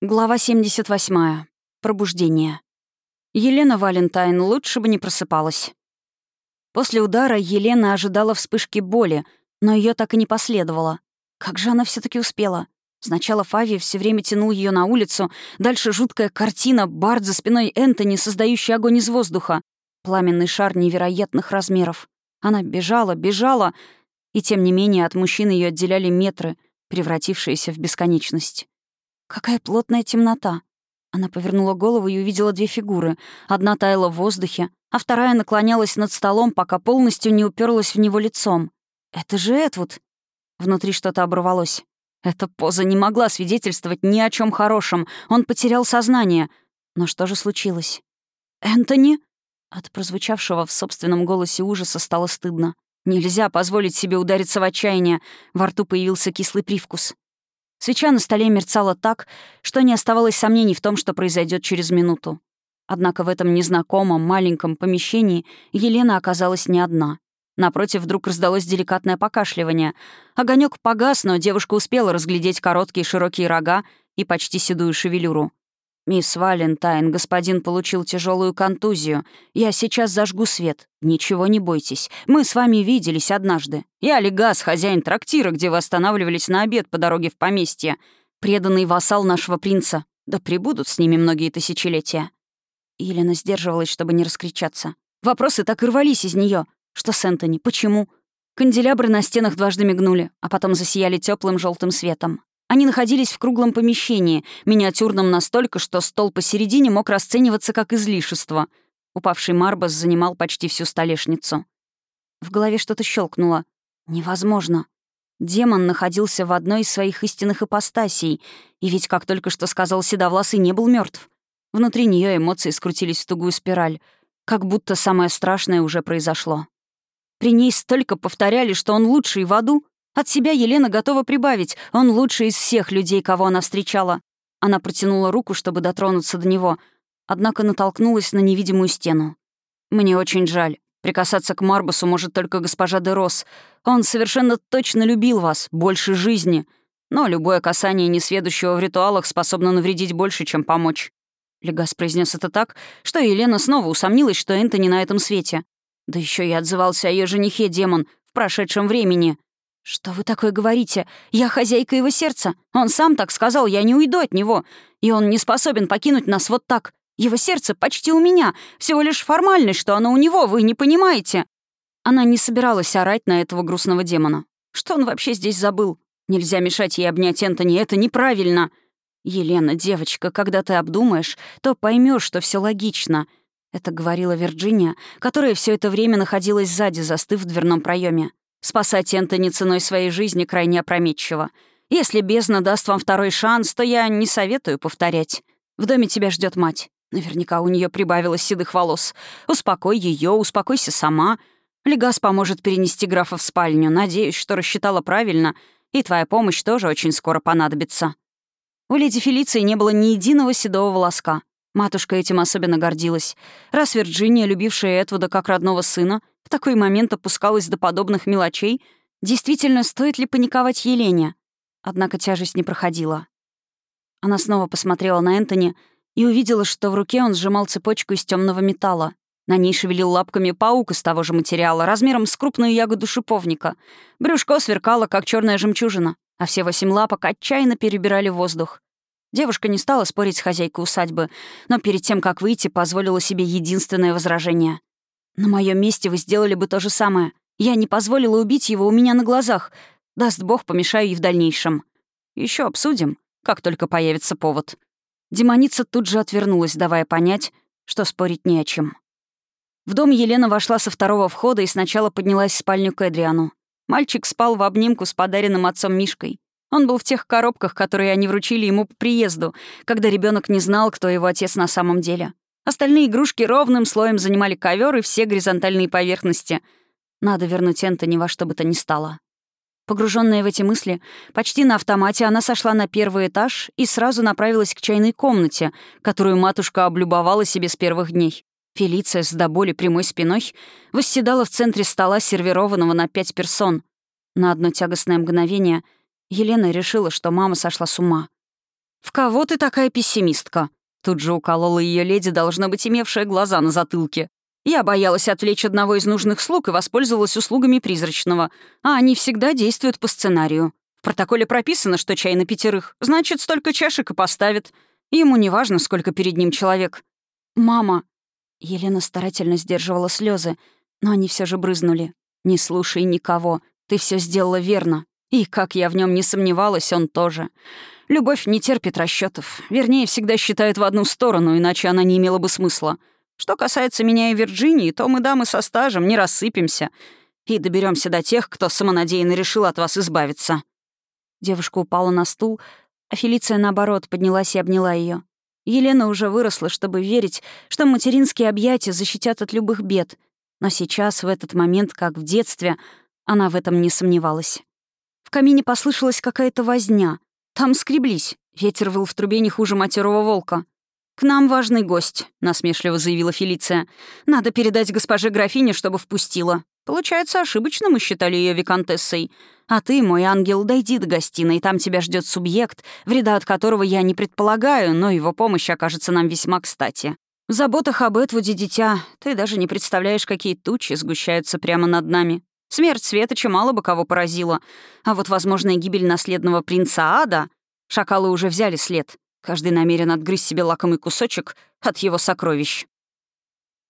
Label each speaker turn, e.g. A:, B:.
A: Глава 78. Пробуждение. Елена Валентайн лучше бы не просыпалась. После удара Елена ожидала вспышки боли, но ее так и не последовало. Как же она все таки успела? Сначала Фави все время тянул ее на улицу, дальше жуткая картина, Бард за спиной Энтони, создающий огонь из воздуха, пламенный шар невероятных размеров. Она бежала, бежала, и тем не менее от мужчин ее отделяли метры, превратившиеся в бесконечность. Какая плотная темнота. Она повернула голову и увидела две фигуры. Одна таяла в воздухе, а вторая наклонялась над столом, пока полностью не уперлась в него лицом. «Это же Эдвуд!» Внутри что-то оборвалось. Эта поза не могла свидетельствовать ни о чем хорошем. Он потерял сознание. Но что же случилось? «Энтони?» От прозвучавшего в собственном голосе ужаса стало стыдно. Нельзя позволить себе удариться в отчаяние. Во рту появился кислый привкус. Свеча на столе мерцала так, что не оставалось сомнений в том, что произойдет через минуту. Однако в этом незнакомом маленьком помещении Елена оказалась не одна. Напротив вдруг раздалось деликатное покашливание. Огонек погас, но девушка успела разглядеть короткие широкие рога и почти седую шевелюру. «Мисс Валентайн, господин получил тяжелую контузию. Я сейчас зажгу свет. Ничего не бойтесь. Мы с вами виделись однажды. Я Легас, хозяин трактира, где вы останавливались на обед по дороге в поместье. Преданный вассал нашего принца. Да прибудут с ними многие тысячелетия». Елена сдерживалась, чтобы не раскричаться. Вопросы так и рвались из нее. Что с Энтони? Почему? Канделябры на стенах дважды мигнули, а потом засияли теплым желтым светом. Они находились в круглом помещении, миниатюрном настолько, что стол посередине мог расцениваться как излишество. Упавший Марбас занимал почти всю столешницу. В голове что-то щелкнуло. Невозможно. Демон находился в одной из своих истинных ипостасей, и ведь, как только что сказал Седовласый, не был мертв. Внутри нее эмоции скрутились в тугую спираль, как будто самое страшное уже произошло. При ней столько повторяли, что он лучший в аду, от себя Елена готова прибавить. Он лучший из всех людей, кого она встречала. Она протянула руку, чтобы дотронуться до него, однако натолкнулась на невидимую стену. «Мне очень жаль. Прикасаться к Марбусу может только госпожа де Рос. Он совершенно точно любил вас, больше жизни. Но любое касание несведущего в ритуалах способно навредить больше, чем помочь». Легас произнес это так, что Елена снова усомнилась, что Энтони на этом свете. Да еще и отзывался о ее женихе демон в прошедшем времени. «Что вы такое говорите? Я хозяйка его сердца. Он сам так сказал, я не уйду от него. И он не способен покинуть нас вот так. Его сердце почти у меня. Всего лишь формальность, что оно у него, вы не понимаете». Она не собиралась орать на этого грустного демона. Что он вообще здесь забыл? Нельзя мешать ей обнять Энтони, это неправильно. «Елена, девочка, когда ты обдумаешь, то поймешь, что все логично», — это говорила Вирджиния, которая все это время находилась сзади, застыв в дверном проеме. Спасать Энтони ценой своей жизни крайне опрометчиво. Если бездна даст вам второй шанс, то я не советую повторять. В доме тебя ждет мать. Наверняка у нее прибавилось седых волос. Успокой ее, успокойся сама. Легас поможет перенести графа в спальню. Надеюсь, что рассчитала правильно, и твоя помощь тоже очень скоро понадобится. У леди Фелиции не было ни единого седого волоска. Матушка этим особенно гордилась. Раз Вирджиния, любившая Этвуда как родного сына, в такой момент опускалась до подобных мелочей, действительно, стоит ли паниковать Елене? Однако тяжесть не проходила. Она снова посмотрела на Энтони и увидела, что в руке он сжимал цепочку из темного металла. На ней шевелил лапками паук из того же материала, размером с крупную ягоду шиповника. Брюшко сверкало, как черная жемчужина, а все восемь лапок отчаянно перебирали воздух. Девушка не стала спорить с хозяйкой усадьбы, но перед тем, как выйти, позволила себе единственное возражение. На моем месте вы сделали бы то же самое. Я не позволила убить его у меня на глазах. Даст бог, помешаю и в дальнейшем. Еще обсудим, как только появится повод». Демоница тут же отвернулась, давая понять, что спорить не о чем. В дом Елена вошла со второго входа и сначала поднялась в спальню к Эдриану. Мальчик спал в обнимку с подаренным отцом Мишкой. Он был в тех коробках, которые они вручили ему по приезду, когда ребенок не знал, кто его отец на самом деле. Остальные игрушки ровным слоем занимали ковер и все горизонтальные поверхности. Надо вернуть Энтони во что бы то ни стало. Погруженная в эти мысли, почти на автомате она сошла на первый этаж и сразу направилась к чайной комнате, которую матушка облюбовала себе с первых дней. Фелиция с до боли прямой спиной восседала в центре стола, сервированного на пять персон. На одно тягостное мгновение Елена решила, что мама сошла с ума. «В кого ты такая пессимистка?» Тут же уколола ее леди, должна быть имевшая глаза на затылке. Я боялась отвлечь одного из нужных слуг и воспользовалась услугами призрачного, а они всегда действуют по сценарию. В протоколе прописано, что чай на пятерых, значит, столько чашек и поставит. Ему не важно, сколько перед ним человек. «Мама!» Елена старательно сдерживала слезы, но они все же брызнули. «Не слушай никого. Ты все сделала верно. И, как я в нем не сомневалась, он тоже. Любовь не терпит расчетов. Вернее, всегда считает в одну сторону, иначе она не имела бы смысла. Что касается меня и Вирджинии, то мы, дамы со стажем, не рассыпемся и доберемся до тех, кто самонадеянно решил от вас избавиться». Девушка упала на стул, а Фелиция, наоборот, поднялась и обняла ее. Елена уже выросла, чтобы верить, что материнские объятия защитят от любых бед. Но сейчас, в этот момент, как в детстве, она в этом не сомневалась. В камине послышалась какая-то возня. Там скреблись. Ветер выл в трубе не хуже матерого волка. «К нам важный гость», — насмешливо заявила Фелиция. «Надо передать госпоже графине, чтобы впустила. Получается, ошибочно мы считали ее виконтессой. А ты, мой ангел, дойди до гостиной, там тебя ждет субъект, вреда от которого я не предполагаю, но его помощь окажется нам весьма кстати. В заботах об Эдвуде, дитя, ты даже не представляешь, какие тучи сгущаются прямо над нами. Смерть Светоча мало бы кого поразила. А вот возможная гибель наследного принца Ада... Шакалы уже взяли след. Каждый намерен отгрызть себе лакомый кусочек от его сокровищ.